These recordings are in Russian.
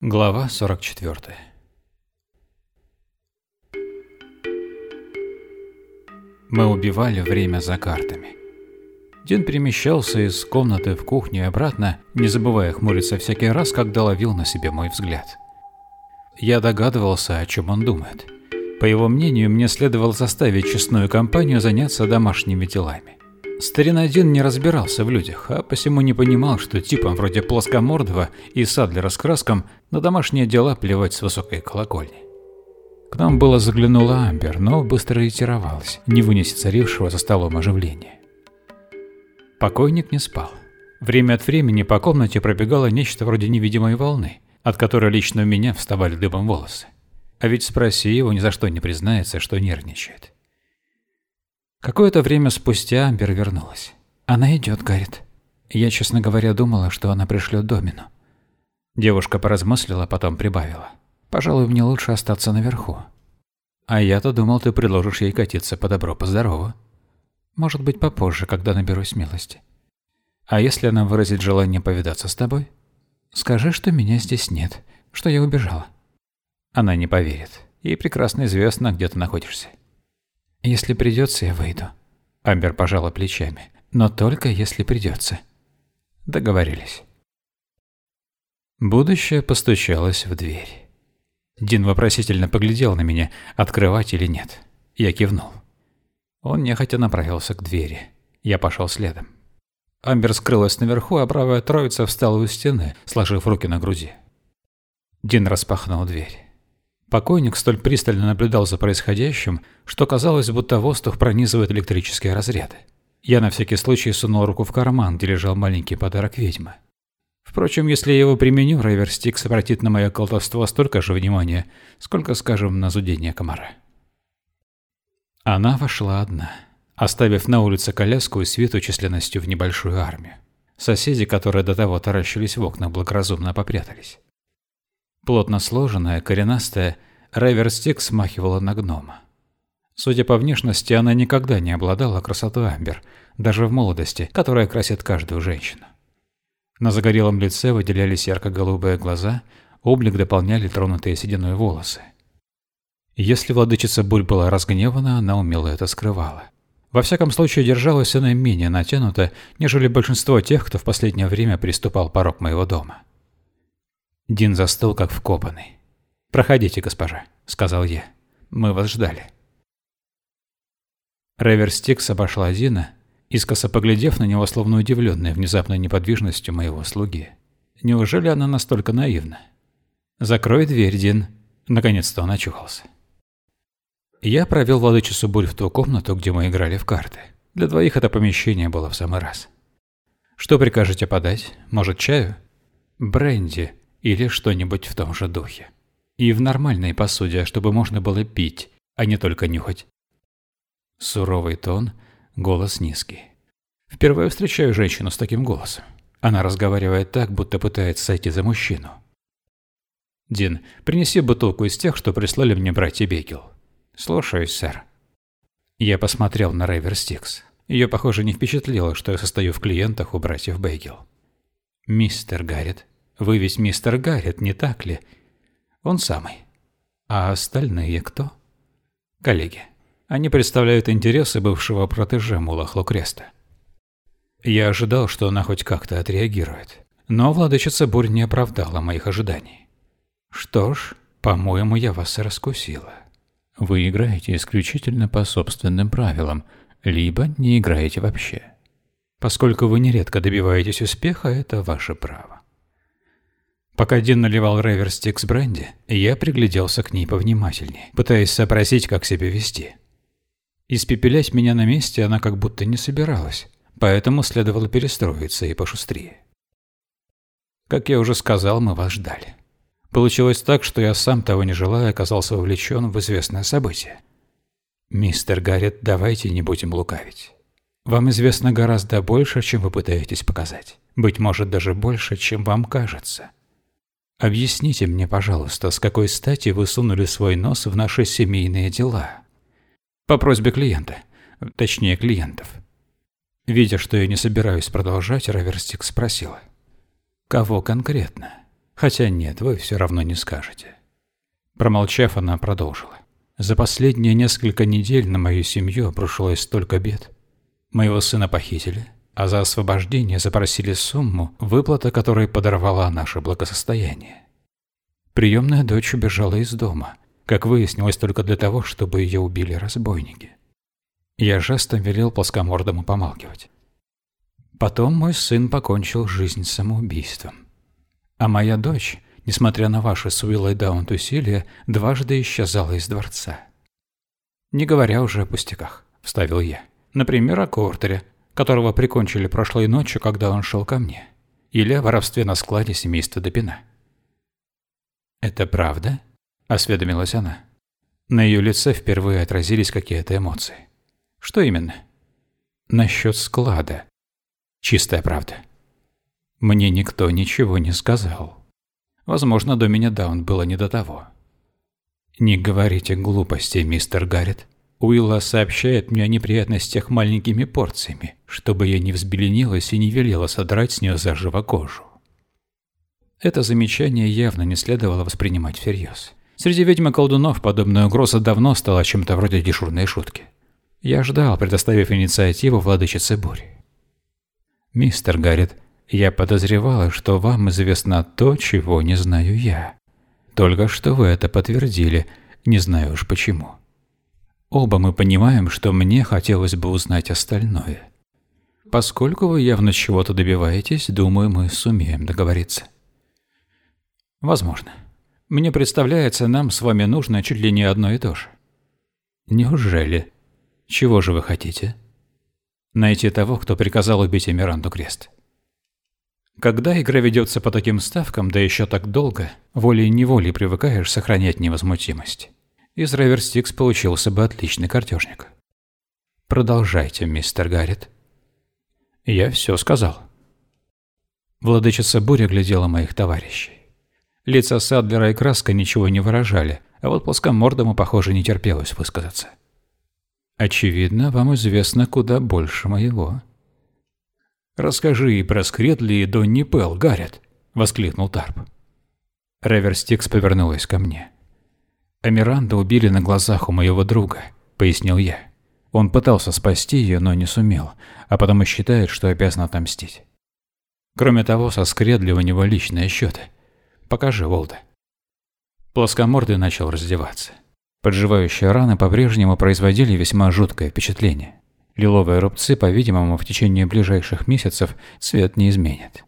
Глава 44 Мы убивали время за картами. Дин перемещался из комнаты в кухню и обратно, не забывая хмуриться всякий раз, когда ловил на себе мой взгляд. Я догадывался, о чем он думает. По его мнению, мне следовало заставить честную компанию заняться домашними делами. Старин один не разбирался в людях, а посему не понимал, что типам вроде Плоскомордова и Садлера с краском на домашние дела плевать с высокой колокольни. К нам было заглянула Амбер, но быстро ретировалась, не вынеся царившего за столом оживления. Покойник не спал. Время от времени по комнате пробегало нечто вроде невидимой волны, от которой лично у меня вставали дыбом волосы. А ведь спроси его, ни за что не признается, что нервничает. Какое-то время спустя Амбер вернулась. «Она идет, Гаррит». Я, честно говоря, думала, что она пришлет Домину. Девушка поразмыслила, потом прибавила. «Пожалуй, мне лучше остаться наверху». «А я-то думал, ты предложишь ей катиться по добро, по здорову. Может быть, попозже, когда наберусь смелости. А если она выразит желание повидаться с тобой? Скажи, что меня здесь нет, что я убежала». Она не поверит. Ей прекрасно известно, где ты находишься. Если придется, я выйду. Амбер пожала плечами. Но только если придется. Договорились. Будущее постучалось в дверь. Дин вопросительно поглядел на меня, открывать или нет. Я кивнул. Он нехотя направился к двери. Я пошел следом. Амбер скрылась наверху, а правая троица встала у стены, сложив руки на груди. Дин распахнул дверь. Покойник столь пристально наблюдал за происходящим, что казалось, будто воздух пронизывает электрические разряды. Я на всякий случай сунул руку в карман, где лежал маленький подарок ведьмы. Впрочем, если я его применю, Рейвер Стикс обратит на мое колдовство столько же внимания, сколько, скажем, на зудение комара. Она вошла одна, оставив на улице коляску и свиту численностью в небольшую армию. Соседи, которые до того таращились в окна, благоразумно попрятались. Плотно сложенная, коренастая, Райверстик смахивала на гнома. Судя по внешности, она никогда не обладала красотой Амбер, даже в молодости, которая красит каждую женщину. На загорелом лице выделялись ярко-голубые глаза, облик дополняли тронутые сединой волосы. Если владычица Буль была разгневана, она умело это скрывала. Во всяком случае, держалась она менее натянуто, нежели большинство тех, кто в последнее время приступал порог моего дома. Дин застыл, как вкопанный. «Проходите, госпожа», — сказал я. «Мы вас ждали». Ревер Стикс обошла Дина, искоса поглядев на него, словно удивленная внезапной неподвижностью моего слуги. Неужели она настолько наивна? «Закрой дверь, Дин». Наконец-то он очухался. Я провел владычицу Буль в ту комнату, где мы играли в карты. Для двоих это помещение было в самый раз. «Что прикажете подать? Может, чаю?» «Бренди», или что-нибудь в том же духе. И в нормальной посуде, чтобы можно было пить, а не только нюхать. Суровый тон, голос низкий. Впервые встречаю женщину с таким голосом. Она разговаривает так, будто пытается сойти за мужчину. «Дин, принеси бутылку из тех, что прислали мне братья Бейгел». «Слушаюсь, сэр». Я посмотрел на Рейвер Стикс. Ее, похоже, не впечатлило, что я состою в клиентах у братьев Бейгел. «Мистер Гаррет, вы ведь мистер Гаррет, не так ли? Он самый. А остальные кто? Коллеги. Они представляют интересы бывшего протеже Мула Хлокреста. Я ожидал, что она хоть как-то отреагирует. Но владычица Бурь не оправдала моих ожиданий. Что ж, по-моему, я вас раскусила. Вы играете исключительно по собственным правилам, либо не играете вообще. Поскольку вы нередко добиваетесь успеха, это ваше право. Пока Дин наливал Ревер стикс бренди, я пригляделся к ней повнимательнее, пытаясь сообразить, как себя вести. Испепелять меня на месте она как будто не собиралась, поэтому следовало перестроиться и пошустрее. Как я уже сказал, мы вас ждали. Получилось так, что я сам того не желая оказался вовлечен в известное событие. Мистер Гаррет, давайте не будем лукавить. Вам известно гораздо больше, чем вы пытаетесь показать. Быть может, даже больше, чем вам кажется. Объясните мне, пожалуйста, с какой стати вы сунули свой нос в наши семейные дела? По просьбе клиента. Точнее, клиентов. Видя, что я не собираюсь продолжать, Раверстик спросила. Кого конкретно? Хотя нет, вы все равно не скажете. Промолчав, она продолжила. За последние несколько недель на мою семью обрушилось столько бед. Моего сына похитили, а за освобождение запросили сумму, выплата которой подорвала наше благосостояние. Приемная дочь убежала из дома, как выяснилось только для того, чтобы ее убили разбойники. Я жестом велел плоскомордому помалкивать. Потом мой сын покончил жизнь самоубийством. А моя дочь, несмотря на ваши с Уиллой Даунт усилия, дважды исчезала из дворца. Не говоря уже о пустяках, вставил я. Например, о Кортере, которого прикончили прошлой ночью, когда он шел ко мне. Или о воровстве на складе семейства Допина. «Это правда?» – осведомилась она. На ее лице впервые отразились какие-то эмоции. Что именно? Насчет склада. Чистая правда. Мне никто ничего не сказал. Возможно, до меня Даун было не до того. Не говорите глупостей, мистер Гаррет. Уилла сообщает мне о неприятностях маленькими порциями, чтобы я не взбеленилась и не велела содрать с нее заживо кожу. Это замечание явно не следовало воспринимать всерьез. Среди ведьм и колдунов подобная угроза давно стала чем-то вроде дежурной шутки. Я ждал, предоставив инициативу владычице бури. «Мистер Гаррет, я подозревала, что вам известно то, чего не знаю я. Только что вы это подтвердили, не знаю уж почему. Оба мы понимаем, что мне хотелось бы узнать остальное. Поскольку вы явно чего-то добиваетесь, думаю, мы сумеем договориться». «Возможно. Мне представляется, нам с вами нужно чуть ли не одно и то же». «Неужели?» Чего же вы хотите? Найти того, кто приказал убить Эмиранду Крест. Когда игра ведется по таким ставкам, да еще так долго, волей-неволей привыкаешь сохранять невозмутимость. Из Реверстикс получился бы отличный картежник. Продолжайте, мистер Гаррет. Я все сказал. Владычица буря глядела моих товарищей. Лица Садлера и Краска ничего не выражали, а вот плоскомордому, похоже, не терпелось высказаться. Очевидно, вам известно куда больше моего. «Расскажи и про Скредли и Донни Пелл, Гаррет!» — воскликнул Тарп. Реверстикс повернулась ко мне. «Амиранда убили на глазах у моего друга», — пояснил я. Он пытался спасти ее, но не сумел, а потому считает, что обязан отомстить. Кроме того, со Скредли у него личные счеты. Покажи, Волда. Плоскомордый начал раздеваться. Подживающие раны по-прежнему производили весьма жуткое впечатление. Лиловые рубцы, по-видимому, в течение ближайших месяцев цвет не изменят.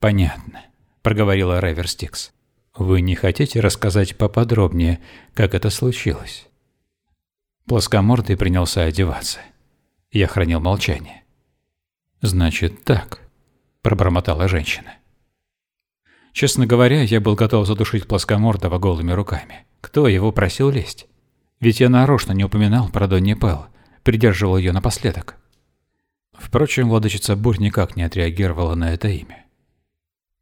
«Понятно», – проговорила Реверстикс. «Вы не хотите рассказать поподробнее, как это случилось?» Плоскомордый принялся одеваться. Я хранил молчание. «Значит так», – пробормотала женщина. Честно говоря, я был готов задушить плоскомордого голыми руками. Кто его просил лезть? Ведь я нарочно не упоминал про Донни Пелл, придерживал ее напоследок. Впрочем, владычица Бурь никак не отреагировала на это имя.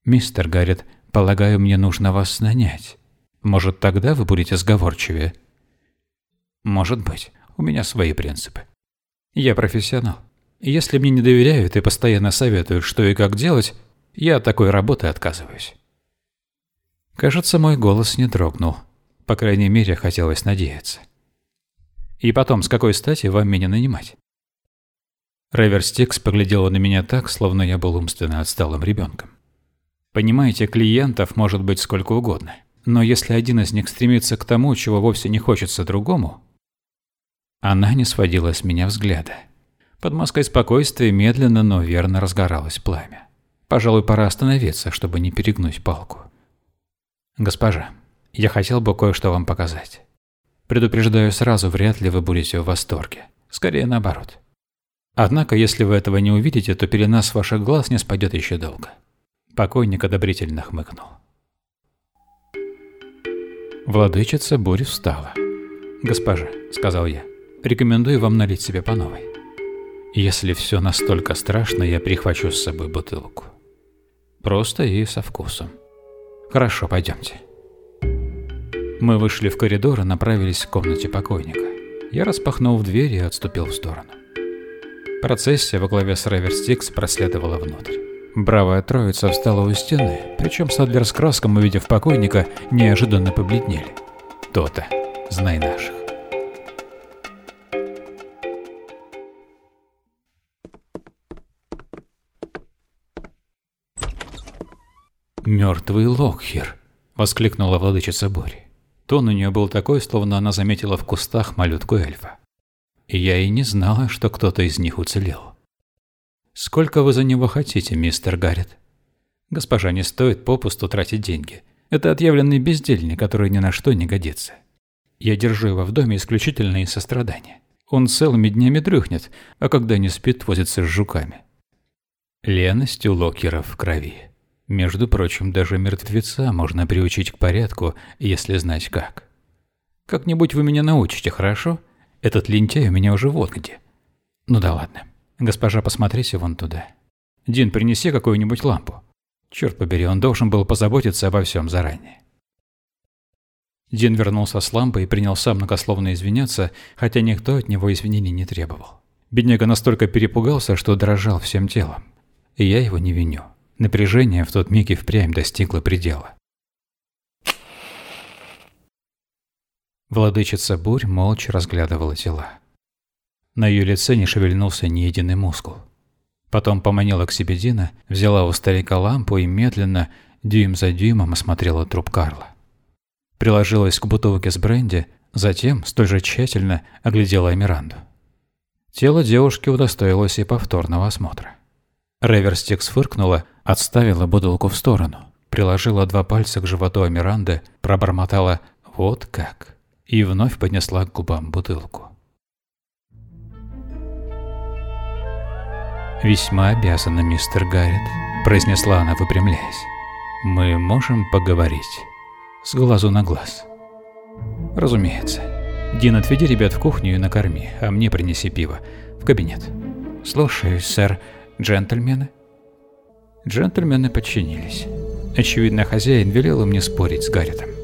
«Мистер Гаррет, полагаю, мне нужно вас нанять. Может, тогда вы будете сговорчивее?» «Может быть. У меня свои принципы. Я профессионал. Если мне не доверяют и постоянно советуют, что и как делать, я от такой работы отказываюсь». Кажется, мой голос не дрогнул. По крайней мере, хотелось надеяться. И потом, с какой стати вам меня нанимать? Реверстикс поглядела на меня так, словно я был умственно отсталым ребенком. Понимаете, клиентов может быть сколько угодно. Но если один из них стремится к тому, чего вовсе не хочется другому... Она не сводила с меня взгляда. Под маской спокойствия медленно, но верно разгоралось пламя. Пожалуй, пора остановиться, чтобы не перегнуть палку. «Госпожа, я хотел бы кое-что вам показать. Предупреждаю сразу, вряд ли вы будете в восторге. Скорее наоборот. Однако, если вы этого не увидите, то пелена с ваших глаз не спадет еще долго. Покойник одобрительно хмыкнул. Владычица бури встала. «Госпожа», — сказал я, — «рекомендую вам налить себе по новой. Если все настолько страшно, я прихвачу с собой бутылку. Просто и со вкусом. Хорошо, пойдемте». Мы вышли в коридор и направились к комнате покойника. Я распахнул дверь и отступил в сторону. Процессия во главе с Реверстикс проследовала внутрь. Бравая троица встала у стены, причем Садлер с Краском, увидев покойника, неожиданно побледнели. То-то, знай наших. «Мертвый Локхер!» — воскликнула владычица Бори. Тон у нее был такой, словно она заметила в кустах малютку эльфа. Я и не знала, что кто-то из них уцелел. «Сколько вы за него хотите, мистер Гаррет?» «Госпожа, не стоит попусту тратить деньги. Это отъявленный бездельник, который ни на что не годится. Я держу его в доме исключительно из сострадания. Он целыми днями дрыхнет, а когда не спит, возится с жуками». Леность у Локера в крови. Между прочим, даже мертвеца можно приучить к порядку, если знать как. Как-нибудь вы меня научите, хорошо? Этот лентяй у меня уже вот где. Ну да ладно. Госпожа, посмотрите вон туда. Дин, принеси какую-нибудь лампу. Черт побери, он должен был позаботиться обо всем заранее. Дин вернулся с лампой и принялся многословно извиняться, хотя никто от него извинений не требовал. Бедняга настолько перепугался, что дрожал всем телом. И я его не виню. Напряжение в тот миг и впрямь достигло предела. Владычица бурь молча разглядывала тела. На ее лице не шевельнулся ни единый мускул. Потом поманила к себе Дина, взяла у старика лампу и медленно, дюйм за дюймом осмотрела труп Карла. Приложилась к бутылке с бренди, затем, столь же тщательно, оглядела Эмиранду. Тело девушки удостоилось и повторного осмотра. Реверстикс фыркнула, отставила бутылку в сторону, приложила два пальца к животу Амиранды, пробормотала «вот как» и вновь поднесла к губам бутылку. «Весьма обязана, мистер Гаррет», – произнесла она, выпрямляясь. «Мы можем поговорить. С глазу на глаз». «Разумеется. Дин, отведи ребят в кухню и накорми, а мне принеси пиво. В кабинет». «Слушаюсь, сэр. Джентльмены?» Джентльмены подчинились. Очевидно, хозяин велел им не спорить с Гарретом.